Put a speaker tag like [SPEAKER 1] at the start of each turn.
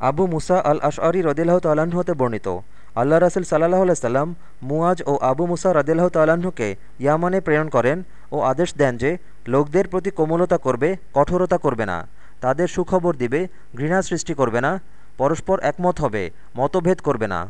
[SPEAKER 1] আবু মুসা আল আশআরি রদিল্লাহ তাল্লাহ্ন হতে বর্ণিত। আল্লাহ রাসুল সাল্লাহ সাল্লাম মুয়াজ ও আবু মুসা রদিল্লাহ তাল্লাহ্নকে ইয়ামানে প্রেরণ করেন ও আদেশ দেন যে, লোকদের প্রতি কোমলতা করবে, কঠোরতা করবে না। তাদের সুখবর দিবে, ঘৃণা সৃষ্টি করবে না, পরস্পর একমত হবে, মতভেদ করবে না।